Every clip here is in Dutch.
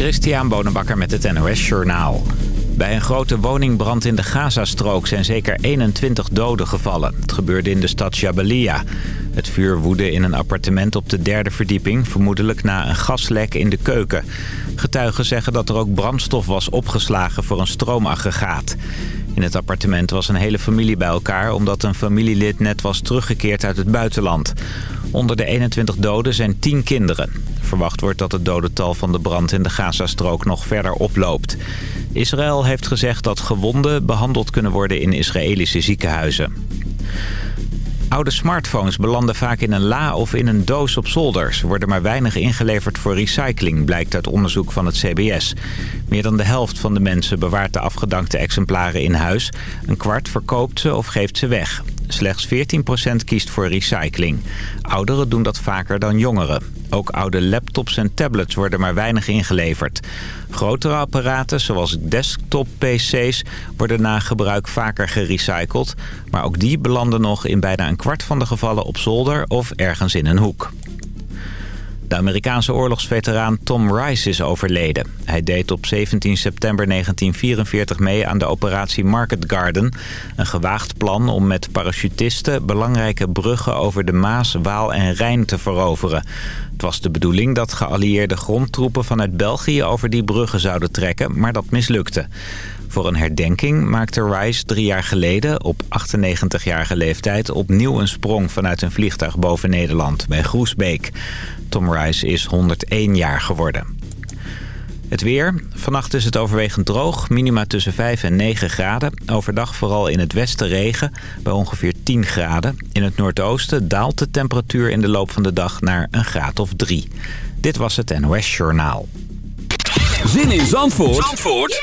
Christian Bonenbakker met het NOS Journaal. Bij een grote woningbrand in de Gazastrook zijn zeker 21 doden gevallen. Het gebeurde in de stad Jabalia. Het vuur woedde in een appartement op de derde verdieping... vermoedelijk na een gaslek in de keuken. Getuigen zeggen dat er ook brandstof was opgeslagen voor een stroomaggregaat. In het appartement was een hele familie bij elkaar... omdat een familielid net was teruggekeerd uit het buitenland. Onder de 21 doden zijn 10 kinderen. Verwacht wordt dat het dodental van de brand in de Gazastrook nog verder oploopt. Israël heeft gezegd dat gewonden behandeld kunnen worden in Israëlische ziekenhuizen. Oude smartphones belanden vaak in een la of in een doos op zolders. worden maar weinig ingeleverd voor recycling, blijkt uit onderzoek van het CBS. Meer dan de helft van de mensen bewaart de afgedankte exemplaren in huis. Een kwart verkoopt ze of geeft ze weg. Slechts 14% kiest voor recycling. Ouderen doen dat vaker dan jongeren. Ook oude laptops en tablets worden maar weinig ingeleverd. Grotere apparaten, zoals desktop-pc's, worden na gebruik vaker gerecycled. Maar ook die belanden nog in bijna een kwart van de gevallen op zolder of ergens in een hoek. De Amerikaanse oorlogsveteraan Tom Rice is overleden. Hij deed op 17 september 1944 mee aan de operatie Market Garden. Een gewaagd plan om met parachutisten belangrijke bruggen over de Maas, Waal en Rijn te veroveren. Het was de bedoeling dat geallieerde grondtroepen vanuit België over die bruggen zouden trekken, maar dat mislukte. Voor een herdenking maakte Rice drie jaar geleden, op 98-jarige leeftijd... opnieuw een sprong vanuit een vliegtuig boven Nederland, bij Groesbeek. Tom Rice is 101 jaar geworden. Het weer. Vannacht is het overwegend droog. Minima tussen 5 en 9 graden. Overdag vooral in het westen regen. Bij ongeveer 10 graden. In het noordoosten daalt de temperatuur in de loop van de dag naar een graad of 3. Dit was het NOS Journaal. Zin in Zandvoort, Zandvoort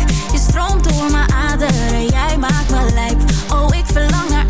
jij maakt me lijp. Oh, ik verlang naar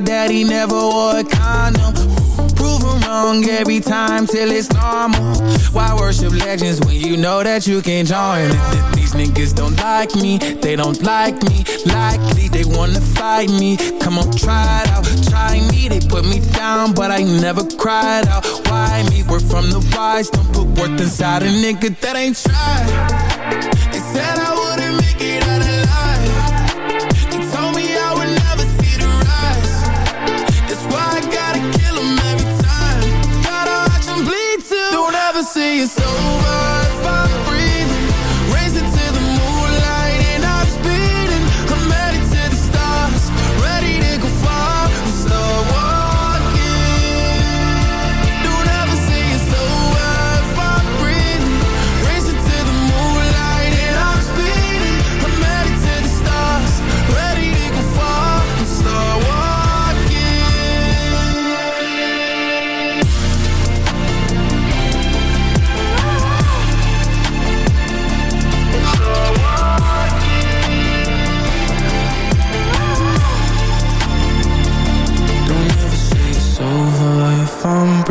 that he never wore a condom. Prove him wrong every time till it's normal. Why worship legends when you know that you can't join? These niggas don't like me, they don't like me. Likely they wanna fight me. Come on, try it out, try me. They put me down, but I never cried out. Why me? We're from the wise, don't put worth inside a nigga that ain't tried. They said I wouldn't make it out it's over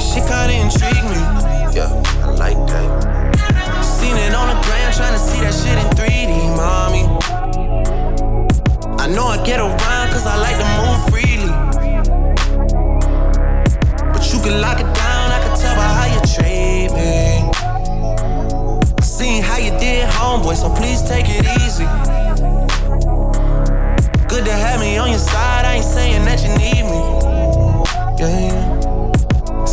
shit kinda intrigue me. Yeah, I like that. Seen it on the gram, trying to see that shit in 3D, mommy. I know I get around cause I like to move freely. But you can lock it down, I can tell by how you treat me. Seen how you did, homeboy, so please take it easy. Good to have me on your side, I ain't saying that you need me. Yeah.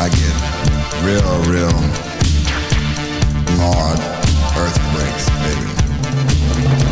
I get real, real hard earthquakes, baby.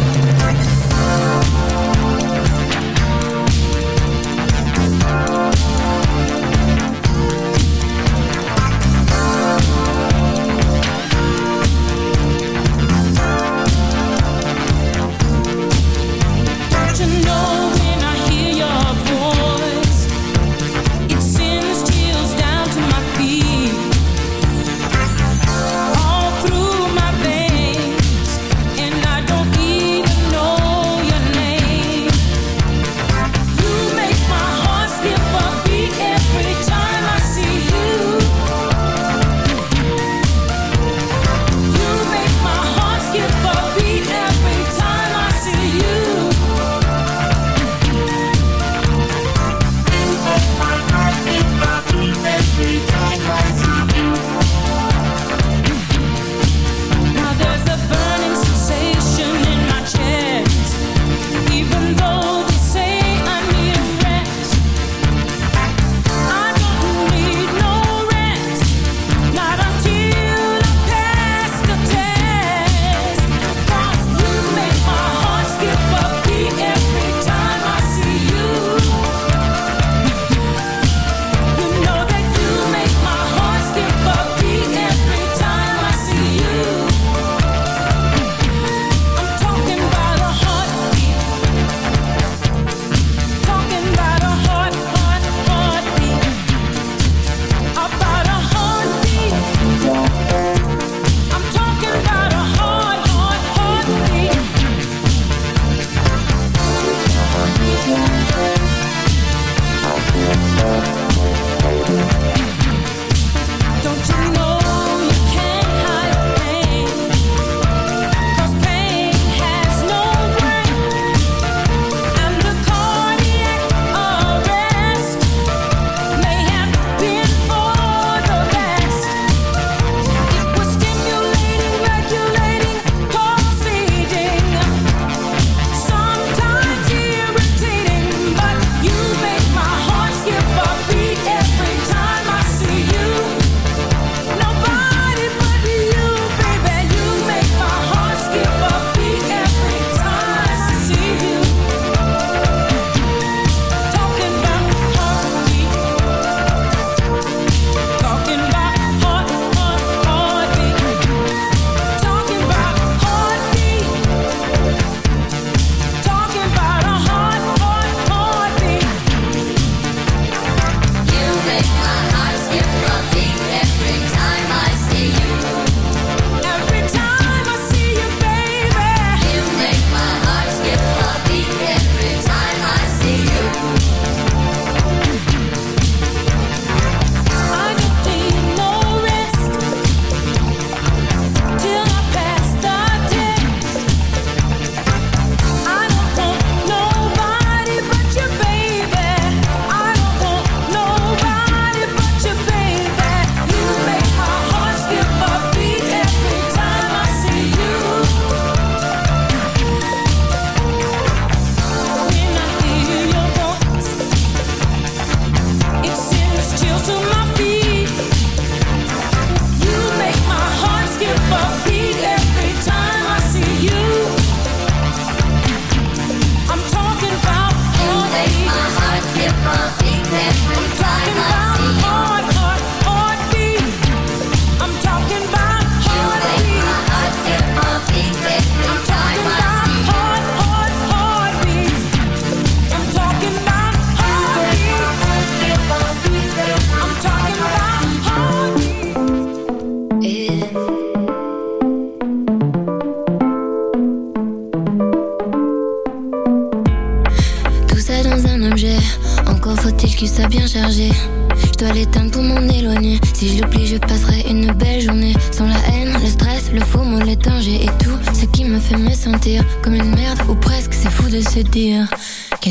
my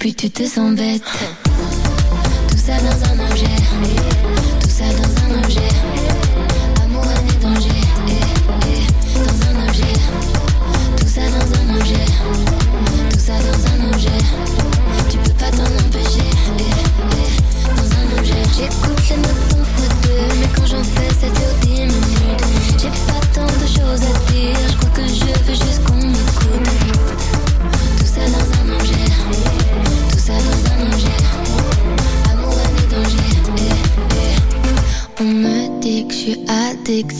puis tu te sens bête. Tout ça dans un objet, tout ça dans un objet.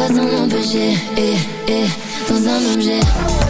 pas een empêcher, eh, eh, dans un objet.